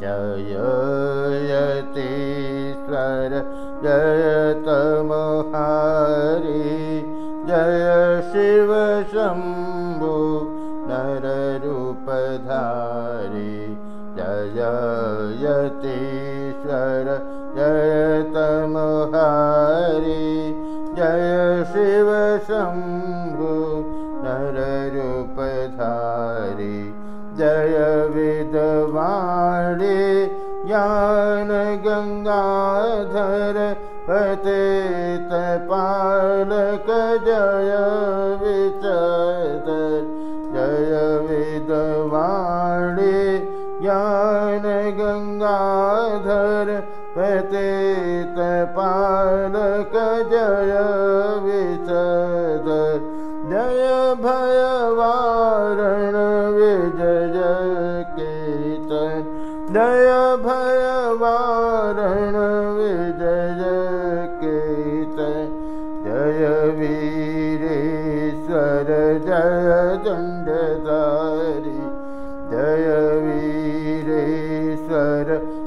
जयतीश्वर जयतमहारी जय शिव शम्भु नररूपधारी। जयतीश्वर जयतमहारी जय शिव शम्भु जय विधवाणी ज्ञान गङ्गाधर पतित पालक जय विचद जय विधवाणी ज्ञान गङ्गाधर पतित पालक जय विचद जय भयवारण जय भयवारण विजय कीर्तन जय वीरेश्वर जय दण्डधारी जय वीरेश्वर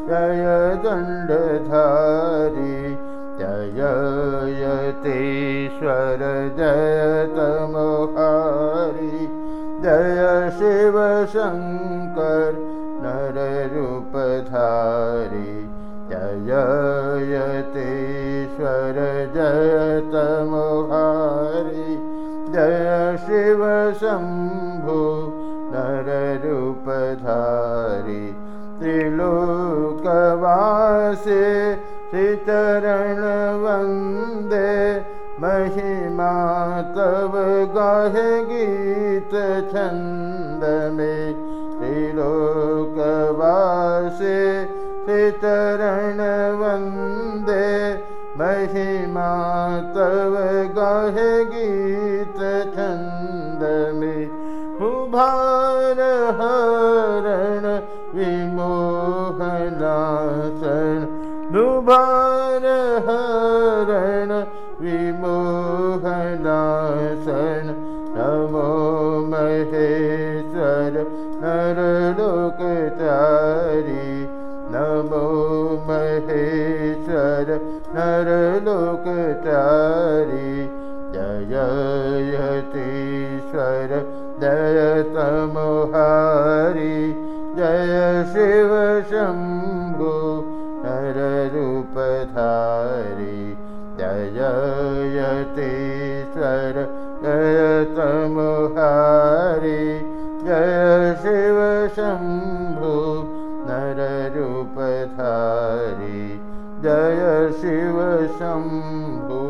जय दण्डधारी जयतीश्वर जयतमहारी जय शिव शङ्कर नररूपधारी जयतीश्वर जयतमहारी जय शिव शम्भु नररूपधारी। त्रिलोकवासे श्रीचरण वन्दे महिमा तव गाहे गीत छन्द मे त्रिलोकवासे श्रीचरण वन्दे महिमा तव गाहे गीत छन्द मे उभार हरण विमोहनासन दुभार हरण विमोहनासन नमो महेश्वर नरलोकचारी महेश्वर नरलोकचारी। जयतीश्वर जयतमहारी जय शिव शम्भु नररूपधारी। जयतीश्वर जयतमहारी जय शिव शम्भु शिव शम्भु